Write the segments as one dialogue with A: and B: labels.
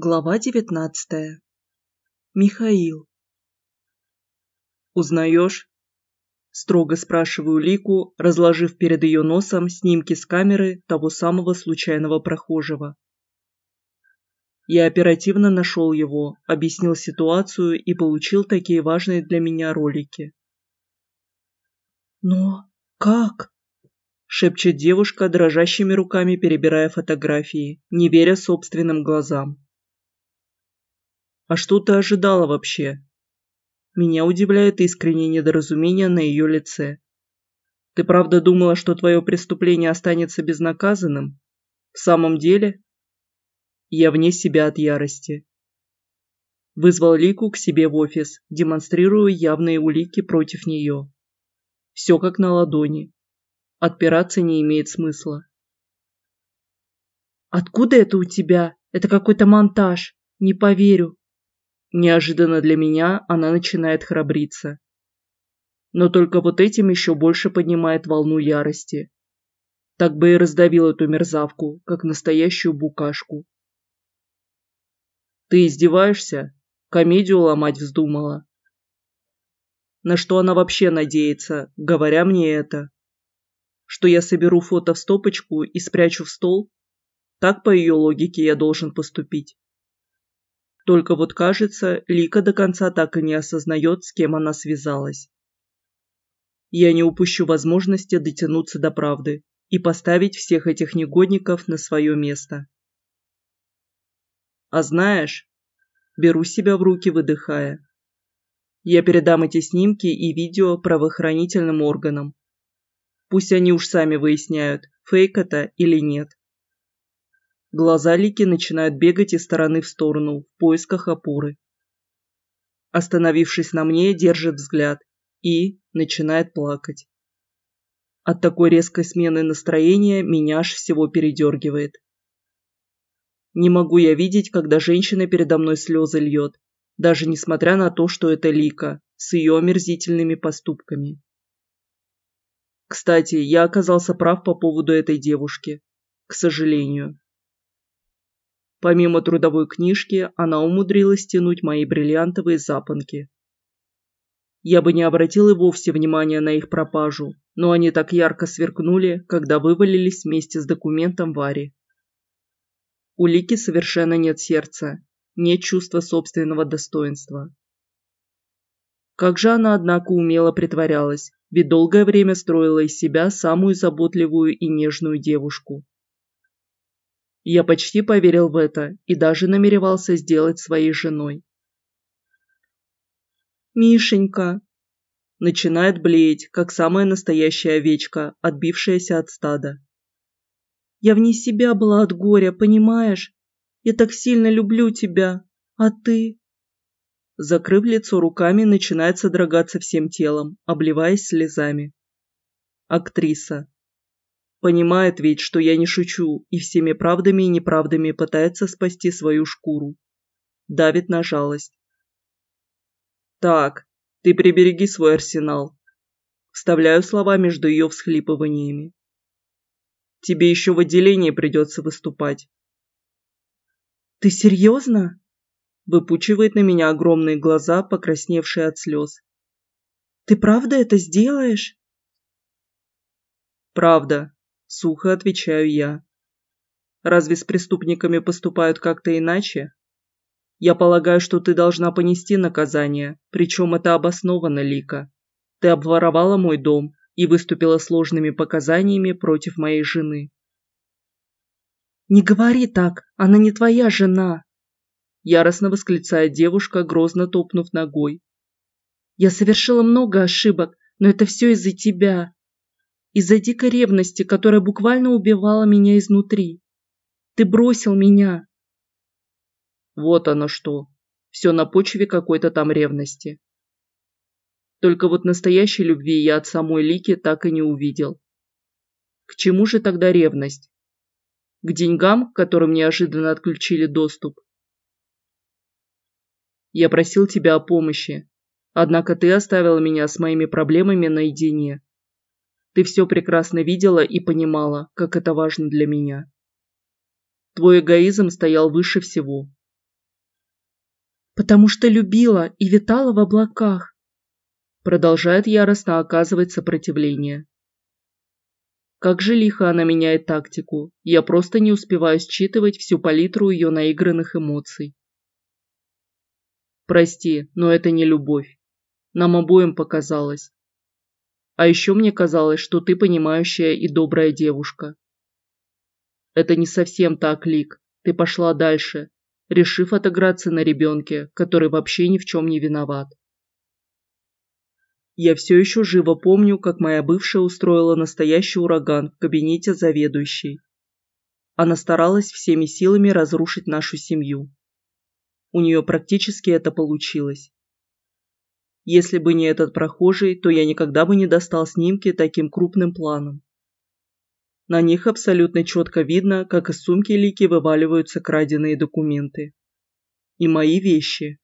A: Глава девятнадцатая. Михаил. «Узнаешь?» Строго спрашиваю Лику, разложив перед ее носом снимки с камеры того самого случайного прохожего. Я оперативно нашел его, объяснил ситуацию и получил такие важные для меня ролики.
B: «Но как?»
A: шепчет девушка, дрожащими руками перебирая фотографии, не веря собственным глазам. «А что ты ожидала вообще?» Меня удивляет искреннее недоразумение на ее лице. «Ты правда думала, что твое преступление останется безнаказанным? В самом деле?» Я вне себя от ярости. Вызвал Лику к себе в офис, демонстрируя явные улики против нее. Все как на ладони. Отпираться не имеет смысла.
B: «Откуда это у тебя? Это какой-то монтаж. Не поверю».
A: Неожиданно для меня она начинает храбриться. Но только вот этим еще больше поднимает волну ярости. Так бы и раздавил эту мерзавку, как настоящую букашку. Ты издеваешься? Комедию ломать вздумала. На что она вообще надеется, говоря мне это? Что я соберу фото в стопочку и спрячу в стол? Так по ее логике я должен поступить. Только вот кажется, Лика до конца так и не осознает, с кем она связалась. Я не упущу возможности дотянуться до правды и поставить всех этих негодников на свое место. А знаешь, беру себя в руки, выдыхая. Я передам эти снимки и видео правоохранительным органам. Пусть они уж сами выясняют, фейк это или нет. Глаза Лики начинают бегать из стороны в сторону, в поисках опоры. Остановившись на мне, держит взгляд и начинает плакать. От такой резкой смены настроения меня аж всего передергивает. Не могу я видеть, когда женщина передо мной слезы льет, даже несмотря на то, что это Лика, с ее омерзительными поступками. Кстати, я оказался прав по поводу этой девушки. К сожалению. Помимо трудовой книжки, она умудрилась тянуть мои бриллиантовые запонки. Я бы не обратил и вовсе внимания на их пропажу, но они так ярко сверкнули, когда вывалились вместе с документом Вари. У Лики совершенно нет сердца, нет чувства собственного достоинства. Как же она, однако, умело притворялась, ведь долгое время строила из себя самую заботливую и нежную девушку. Я почти поверил в это и даже намеревался сделать своей женой.
B: «Мишенька!»
A: Начинает блеять, как самая настоящая овечка, отбившаяся от стада.
B: Я вне себя была от горя, понимаешь? Я так сильно люблю тебя. А ты?»
A: Закрыв лицо руками, начинает содрогаться всем телом, обливаясь слезами. Актриса. Понимает ведь, что я не шучу, и всеми правдами и неправдами пытается спасти свою шкуру. Давит на жалость. «Так, ты прибереги свой арсенал». Вставляю слова между ее всхлипываниями. Тебе еще в отделении придется выступать.
B: Ты серьезно?
A: Выпучивает на меня огромные глаза, покрасневшие от слез.
B: Ты правда это сделаешь?
A: Правда, сухо отвечаю я. Разве с преступниками поступают как-то иначе? Я полагаю, что ты должна понести наказание, причем это обосновано, Лика. Ты обворовала мой дом, и выступила сложными показаниями против моей жены.
B: «Не говори так, она не твоя жена!»
A: Яростно восклицает девушка, грозно топнув ногой.
B: «Я совершила много ошибок, но это все из-за тебя. Из-за дикой ревности, которая буквально убивала меня изнутри. Ты бросил меня!»
A: Вот оно что. Все на почве какой-то там ревности. Только вот настоящей любви я от самой Лики так и не увидел. К чему же тогда ревность? К деньгам, которым неожиданно отключили доступ? Я просил тебя о помощи, однако ты оставила меня с моими проблемами наедине. Ты все прекрасно видела и понимала, как это важно для меня. Твой эгоизм стоял выше всего.
B: Потому что любила и витала в облаках. Продолжает яростно оказывать сопротивление. Как же лихо она меняет тактику, я просто не успеваю считывать всю палитру ее наигранных эмоций. Прости, но это не любовь. Нам обоим показалось. А еще мне казалось, что ты понимающая и добрая девушка. Это не совсем так, Лик. Ты пошла дальше, решив отыграться на ребенке, который вообще ни в чем не виноват. Я все еще живо помню, как моя бывшая устроила настоящий ураган в кабинете заведующей. Она старалась всеми силами разрушить нашу семью. У нее практически это получилось. Если бы не этот прохожий, то я никогда бы не достал снимки таким крупным планом. На них абсолютно четко видно, как из сумки Лики вываливаются краденые документы. И мои вещи.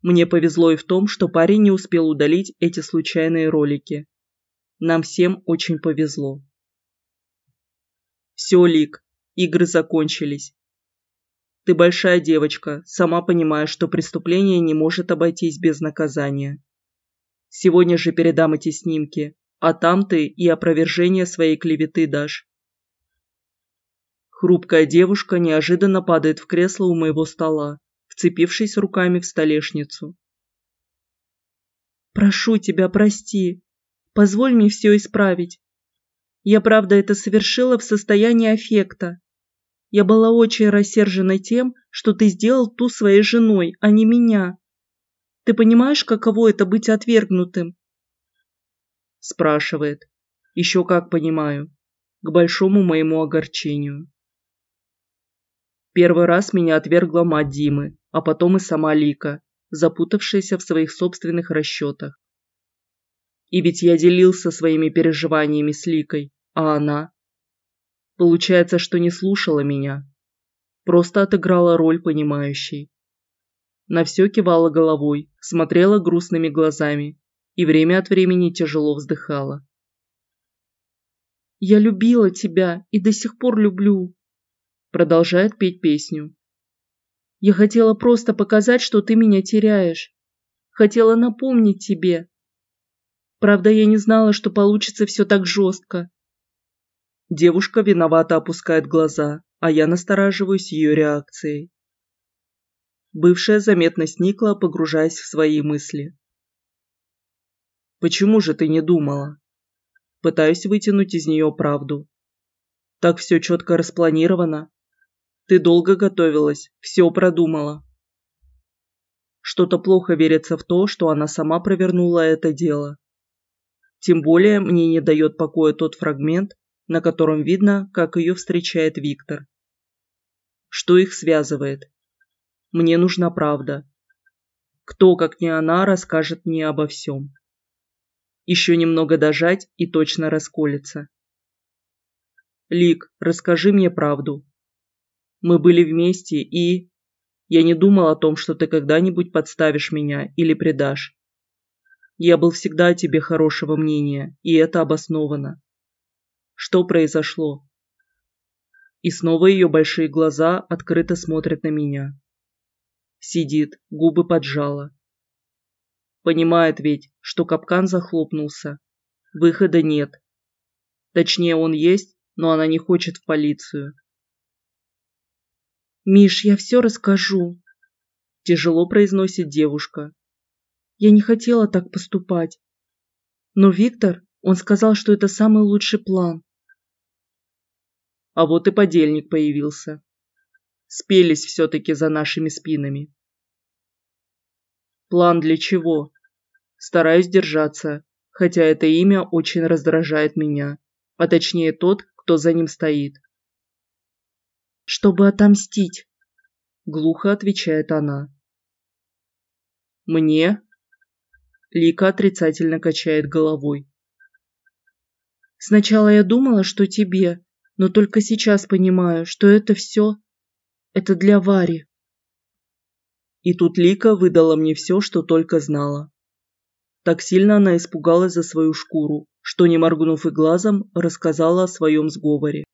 B: Мне повезло и в том, что парень не успел удалить эти случайные ролики. Нам всем очень повезло. Все, Лик, игры закончились. Ты большая девочка, сама понимаешь, что преступление не может обойтись без наказания. Сегодня же передам эти снимки, а там ты и опровержение своей клеветы дашь. Хрупкая девушка неожиданно падает в кресло у моего стола, вцепившись руками в столешницу. «Прошу тебя, прости. Позволь мне все исправить. Я, правда, это совершила в состоянии аффекта. Я была очень рассержена тем, что ты сделал ту своей женой, а не меня. Ты понимаешь, каково это быть отвергнутым?» Спрашивает. Еще как понимаю. К большому моему огорчению. Первый раз меня отвергла мать Димы, а потом и сама Лика, запутавшаяся в своих собственных расчетах. И ведь я делился своими переживаниями с Ликой, а она Получается, что не слушала меня. Просто отыграла роль понимающей. На все кивала головой, смотрела грустными глазами и время от времени тяжело вздыхала. «Я любила тебя и до сих пор люблю», продолжает петь песню. «Я хотела просто показать, что ты меня теряешь. Хотела напомнить тебе. Правда, я не знала, что получится все так жестко. Девушка виновато опускает глаза, а я настораживаюсь ее реакцией. Бывшая заметно сникла, погружаясь в свои мысли. «Почему же ты не думала?» Пытаюсь вытянуть из нее правду. Так все четко распланировано. Ты долго готовилась, все продумала. Что-то плохо верится в то, что она сама провернула это дело. Тем более мне не дает покоя тот фрагмент, на котором видно, как ее встречает Виктор. Что их связывает? Мне нужна правда. Кто, как не она, расскажет мне обо всем? Еще немного дожать и точно расколется. Лик, расскажи мне правду. Мы были вместе и... Я не думал о том, что ты когда-нибудь подставишь меня или предашь. Я был всегда о тебе хорошего мнения, и это обосновано. Что произошло? И снова ее большие глаза открыто смотрят на меня. Сидит, губы поджала. Понимает ведь, что капкан захлопнулся. Выхода нет. Точнее, он есть, но она не хочет в полицию. «Миш, я все расскажу», – тяжело произносит девушка. «Я не хотела так поступать. Но Виктор, он сказал, что это самый лучший план. А вот и подельник появился. Спелись все-таки за нашими спинами. План для чего? Стараюсь держаться, хотя это имя очень раздражает меня, а точнее тот, кто за ним стоит. «Чтобы отомстить», — глухо отвечает она. «Мне?» Лика отрицательно качает головой. «Сначала я думала, что тебе, но только сейчас понимаю, что это все... Это для Вари. И тут Лика выдала мне все, что только знала. Так сильно она испугалась за свою шкуру, что, не моргнув и глазом, рассказала о своем сговоре.